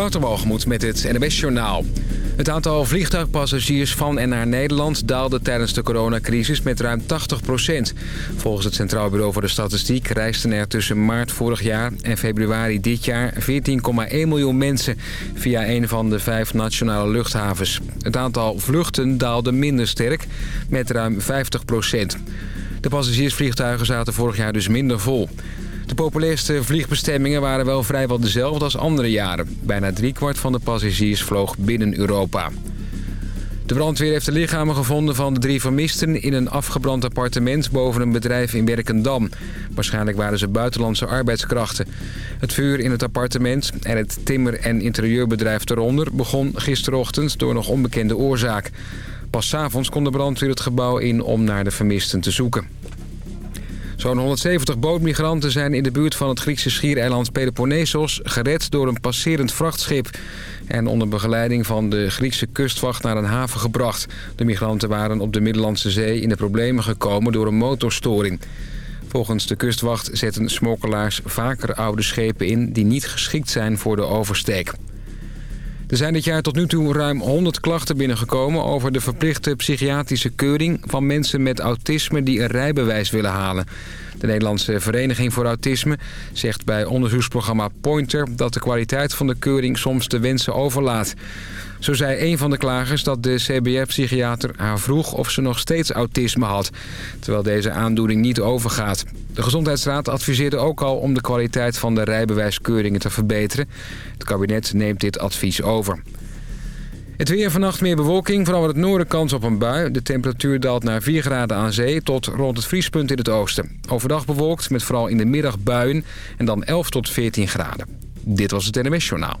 Waterwalgemoed met het NWS Journaal. Het aantal vliegtuigpassagiers van en naar Nederland daalde tijdens de coronacrisis met ruim 80% Volgens het Centraal Bureau voor de Statistiek reisden er tussen maart vorig jaar en februari dit jaar 14,1 miljoen mensen via een van de vijf nationale luchthavens. Het aantal vluchten daalde minder sterk met ruim 50% De passagiersvliegtuigen zaten vorig jaar dus minder vol. De populairste vliegbestemmingen waren wel vrijwel dezelfde als andere jaren. Bijna driekwart van de passagiers vloog binnen Europa. De brandweer heeft de lichamen gevonden van de drie vermisten... in een afgebrand appartement boven een bedrijf in Werkendam. Waarschijnlijk waren ze buitenlandse arbeidskrachten. Het vuur in het appartement en het timmer- en interieurbedrijf eronder... begon gisterochtend door nog onbekende oorzaak. Pas s avonds kon de brandweer het gebouw in om naar de vermisten te zoeken. Zo'n 170 bootmigranten zijn in de buurt van het Griekse schiereiland Peloponnesos gered door een passerend vrachtschip en onder begeleiding van de Griekse kustwacht naar een haven gebracht. De migranten waren op de Middellandse Zee in de problemen gekomen door een motorstoring. Volgens de kustwacht zetten smokkelaars vaker oude schepen in die niet geschikt zijn voor de oversteek. Er zijn dit jaar tot nu toe ruim 100 klachten binnengekomen... over de verplichte psychiatrische keuring van mensen met autisme... die een rijbewijs willen halen. De Nederlandse Vereniging voor Autisme zegt bij onderzoeksprogramma Pointer... dat de kwaliteit van de keuring soms de wensen overlaat. Zo zei een van de klagers dat de CBR-psychiater haar vroeg of ze nog steeds autisme had... terwijl deze aandoening niet overgaat. De Gezondheidsraad adviseerde ook al om de kwaliteit van de rijbewijskeuringen te verbeteren. Het kabinet neemt dit advies over. Het weer vannacht meer bewolking, vooral het noorden kans op een bui. De temperatuur daalt naar 4 graden aan zee tot rond het vriespunt in het oosten. Overdag bewolkt met vooral in de middag buien en dan 11 tot 14 graden. Dit was het NMS Journaal.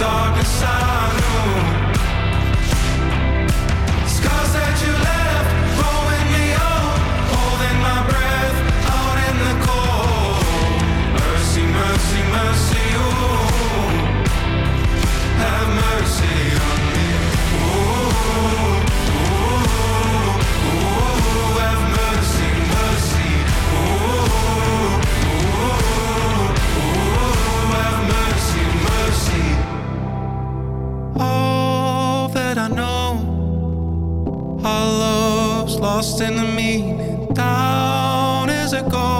darkest I know lost in the meaning. Down as I go,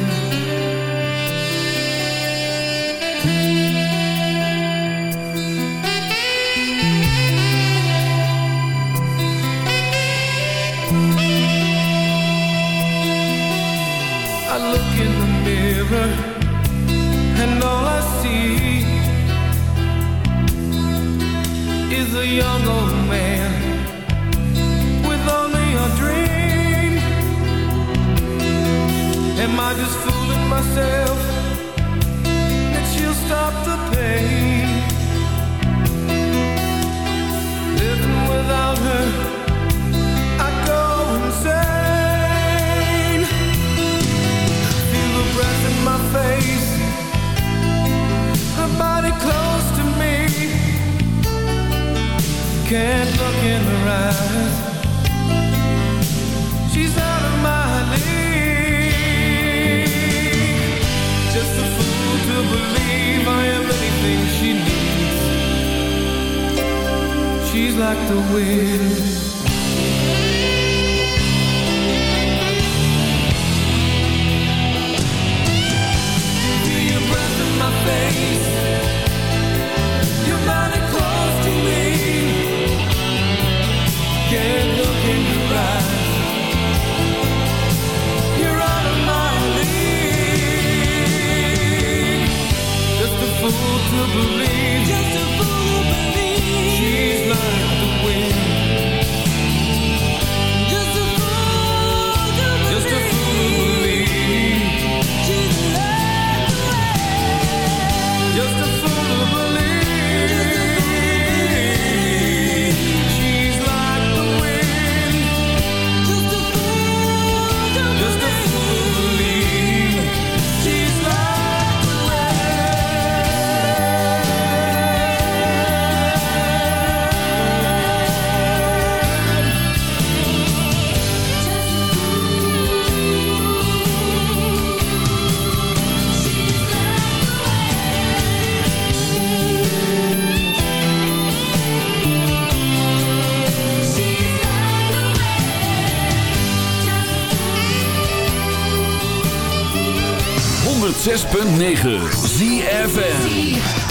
Is a young old man with only a dream. Am I just fooling myself 106.9 ZFN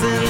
dancing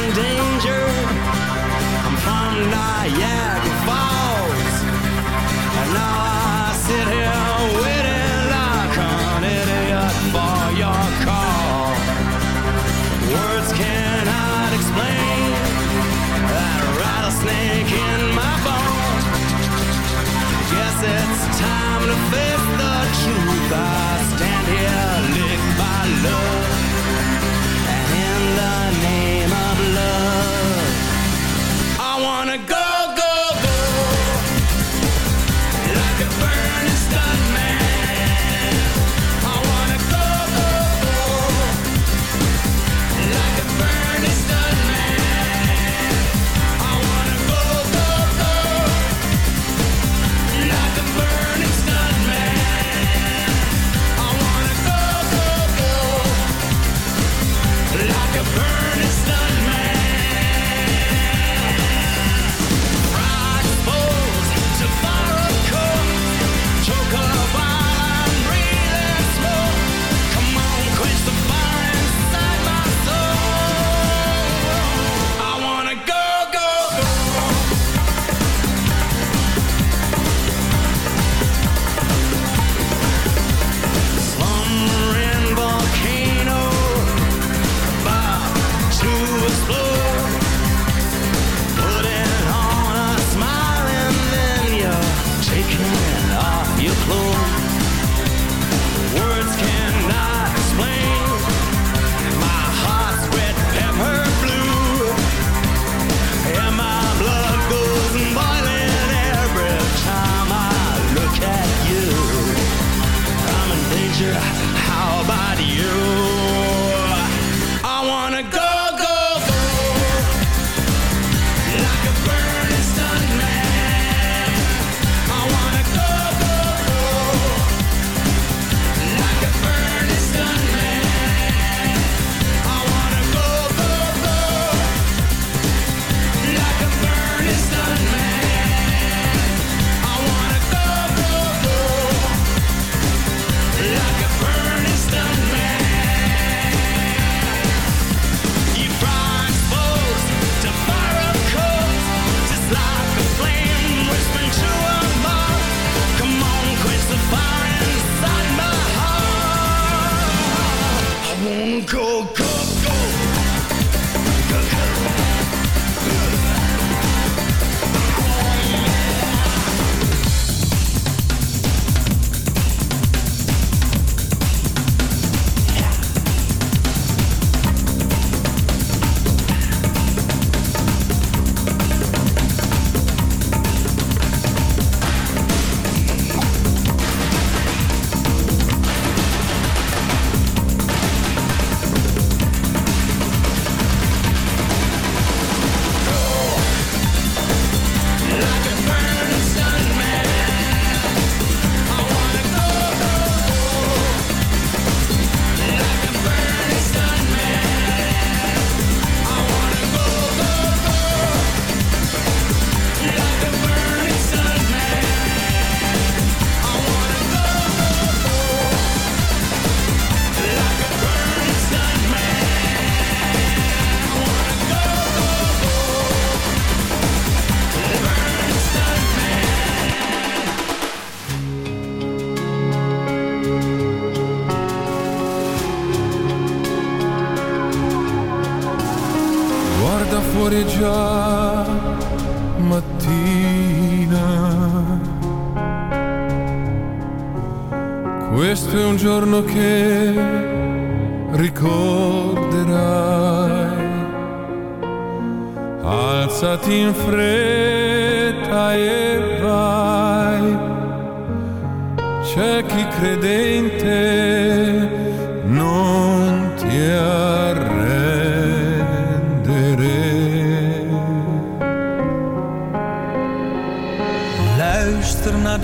fuori già mattina. Questo è un giorno che ricorderai. Alzati in fretta e vai. C'è chi credente non ti arrende.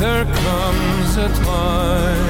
there comes a time